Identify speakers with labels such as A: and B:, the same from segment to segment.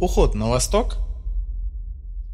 A: Уход на восток?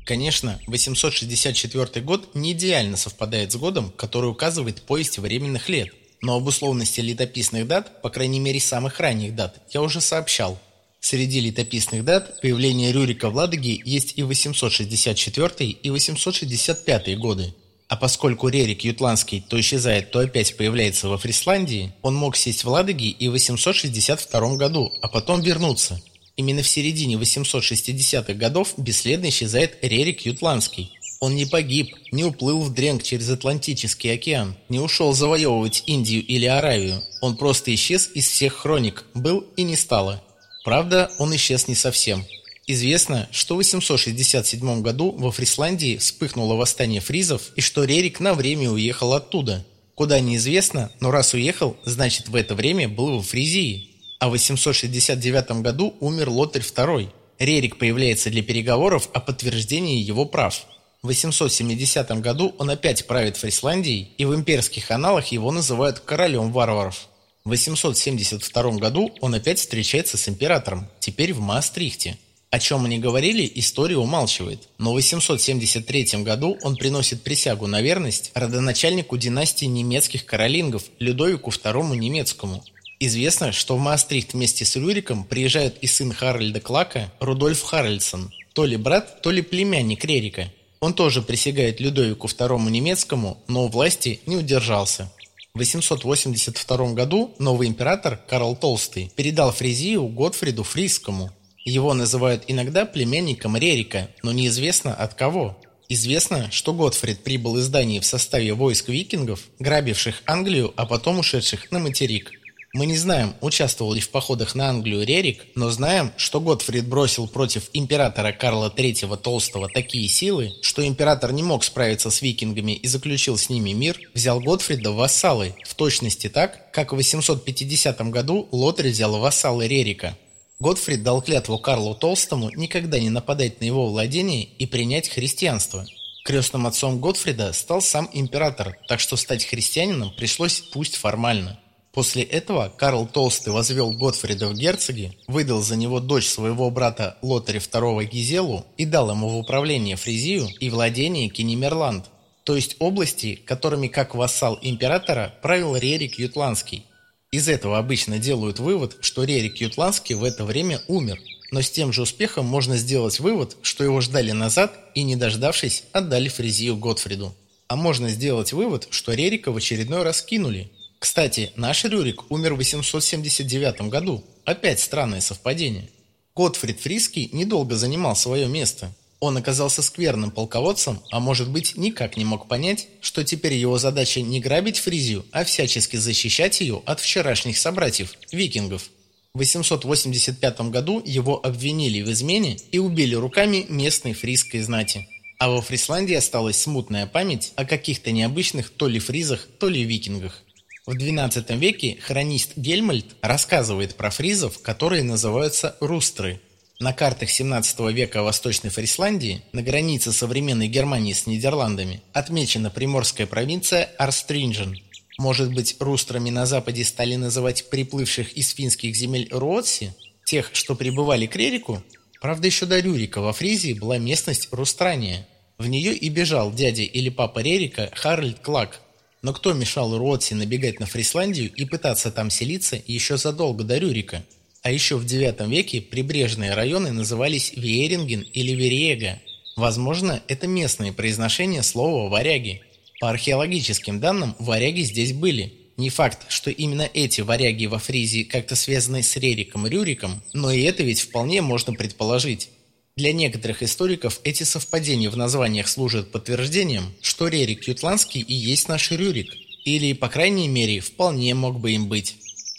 A: Конечно, 864 год не идеально совпадает с годом, который указывает повесть временных лет, но об условности летописных дат, по крайней мере самых ранних дат, я уже сообщал. Среди летописных дат появления Рюрика в Ладоге есть и 864 и 865 годы. А поскольку Рерик Ютландский то исчезает, то опять появляется во Фрисландии, он мог сесть в Ладоге и в 862 году, а потом вернуться – Именно в середине 860-х годов бесследно исчезает Рерик Ютландский. Он не погиб, не уплыл в Дренг через Атлантический океан, не ушел завоевывать Индию или Аравию. Он просто исчез из всех хроник, был и не стало. Правда, он исчез не совсем. Известно, что в 867 году во Фрисландии вспыхнуло восстание фризов и что Рерик на время уехал оттуда. Куда неизвестно, но раз уехал, значит в это время был во Фризии а в 869 году умер Лотарь II. Рерик появляется для переговоров о подтверждении его прав. В 870 году он опять правит Фрисландией, и в имперских аналах его называют королем варваров. В 872 году он опять встречается с императором, теперь в Маастрихте. О чем они говорили, история умалчивает, но в 873 году он приносит присягу на верность родоначальнику династии немецких каролингов Людовику II немецкому, Известно, что в Маастрихт вместе с Рюриком приезжает и сын Харальда Клака, Рудольф Харальдсон, то ли брат, то ли племянник Рерика. Он тоже присягает Людовику II немецкому, но у власти не удержался. В 882 году новый император Карл Толстый передал Фризию Готфриду Фрисскому. Его называют иногда племянником Рерика, но неизвестно от кого. Известно, что Готфрид прибыл из Дании в составе войск викингов, грабивших Англию, а потом ушедших на материк. Мы не знаем, участвовал ли в походах на Англию Рерик, но знаем, что Готфрид бросил против императора Карла III Толстого такие силы, что император не мог справиться с викингами и заключил с ними мир, взял Готфрида в вассалы, в точности так, как в 850 году Лотарь взял вассалы Рерика. Готфрид дал клятву Карлу Толстому никогда не нападать на его владение и принять христианство. Крестным отцом Готфрида стал сам император, так что стать христианином пришлось пусть формально. После этого Карл Толстый возвел Готфрида в герцоги, выдал за него дочь своего брата Лотаря II Гизелу и дал ему в управление Фризию и владение Кенемерланд, то есть области, которыми как вассал императора правил Рерик Ютландский. Из этого обычно делают вывод, что Рерик Ютландский в это время умер, но с тем же успехом можно сделать вывод, что его ждали назад и, не дождавшись, отдали Фризию Готфриду. А можно сделать вывод, что Рерика в очередной раз кинули, кстати, наш Рюрик умер в 879 году. Опять странное совпадение. Готфрид Фриский недолго занимал свое место. Он оказался скверным полководцем, а может быть никак не мог понять, что теперь его задача не грабить Фризию, а всячески защищать ее от вчерашних собратьев, викингов. В 885 году его обвинили в измене и убили руками местной фризской знати. А во Фрисландии осталась смутная память о каких-то необычных то ли фризах, то ли викингах. В XII веке хронист Гельмольд рассказывает про фризов, которые называются рустры. На картах XVII века Восточной Фрисландии, на границе современной Германии с Нидерландами, отмечена приморская провинция Арстринжен. Может быть, рустрами на западе стали называть приплывших из финских земель Руотси, тех, что прибывали к Рерику? Правда, еще до Рюрика во Фризии была местность Рустрания. В нее и бежал дядя или папа Рерика Харальд Клак, но кто мешал Руотси набегать на Фрисландию и пытаться там селиться еще задолго до Рюрика? А еще в IX веке прибрежные районы назывались Виеринген или Вериега. Возможно, это местное произношение слова «варяги». По археологическим данным, варяги здесь были. Не факт, что именно эти варяги во Фризии как-то связаны с Рериком и Рюриком, но и это ведь вполне можно предположить. Для некоторых историков эти совпадения в названиях служат подтверждением, что Рерик Ютландский и есть наш Рюрик, или, по крайней мере, вполне мог бы им быть.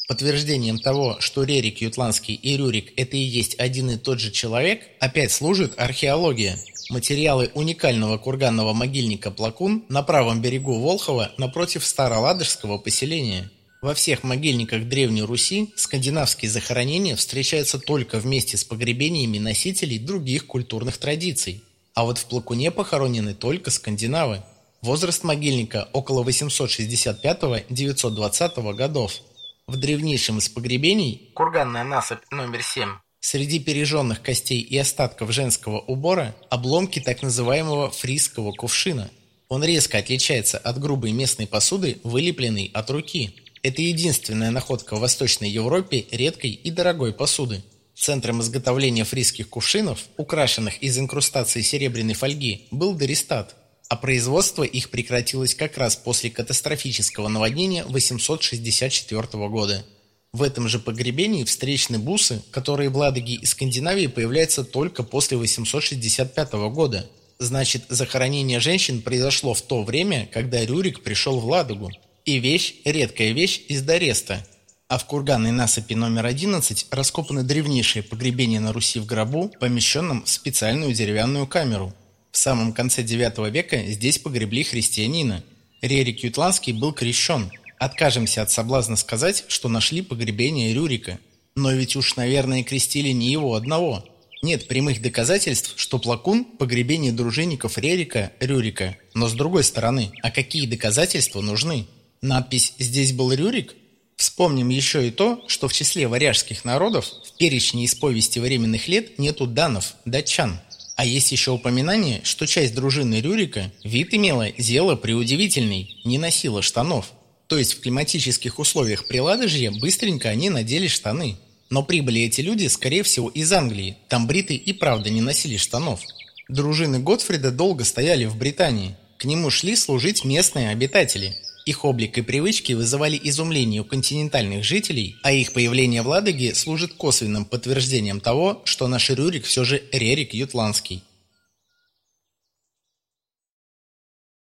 A: Подтверждением того, что Рерик Ютландский и Рюрик – это и есть один и тот же человек, опять служит археология. Материалы уникального курганного могильника Плакун на правом берегу Волхова напротив Староладожского поселения – во всех могильниках Древней Руси скандинавские захоронения встречаются только вместе с погребениями носителей других культурных традиций. А вот в Плакуне похоронены только скандинавы. Возраст могильника около 865-920 годов. В древнейшем из погребений, курганная насыпь номер 7, Среди пережженных костей и остатков женского убора – обломки так называемого фрисского кувшина. Он резко отличается от грубой местной посуды, вылепленной от руки. Это единственная находка в Восточной Европе редкой и дорогой посуды. Центром изготовления фрисских кувшинов, украшенных из инкрустации серебряной фольги, был Дористат, а производство их прекратилось как раз после катастрофического наводнения 864 года. В этом же погребении встречны бусы, которые в Ладоге и Скандинавии появляются только после 865 года. Значит, захоронение женщин произошло в то время, когда Рюрик пришел в Ладогу. И вещь, редкая вещь из Дореста. А в курганной насыпи номер 11 раскопаны древнейшие погребения на Руси в гробу, помещенном в специальную деревянную камеру. В самом конце IX века здесь погребли христианина. Рерик Ютландский был крещен – Откажемся от соблазна сказать, что нашли погребение Рюрика. Но ведь уж, наверное, крестили не его одного. Нет прямых доказательств, что Плакун – погребение дружинников Рерика, Рюрика. Но с другой стороны, а какие доказательства нужны? Надпись «Здесь был Рюрик»? Вспомним еще и то, что в числе варяжских народов в перечне из повести временных лет нету данов, датчан. А есть еще упоминание, что часть дружины Рюрика вид имела зело преудивительный, не носила штанов. То есть в климатических условиях Приладожья быстренько они надели штаны. Но прибыли эти люди, скорее всего, из Англии. Там бриты и правда не носили штанов. Дружины Готфрида долго стояли в Британии. К нему шли служить местные обитатели. Их облик и привычки вызывали изумление у континентальных жителей, а их появление в Ладоге служит косвенным подтверждением того, что наш Рюрик все же Рерик Ютландский.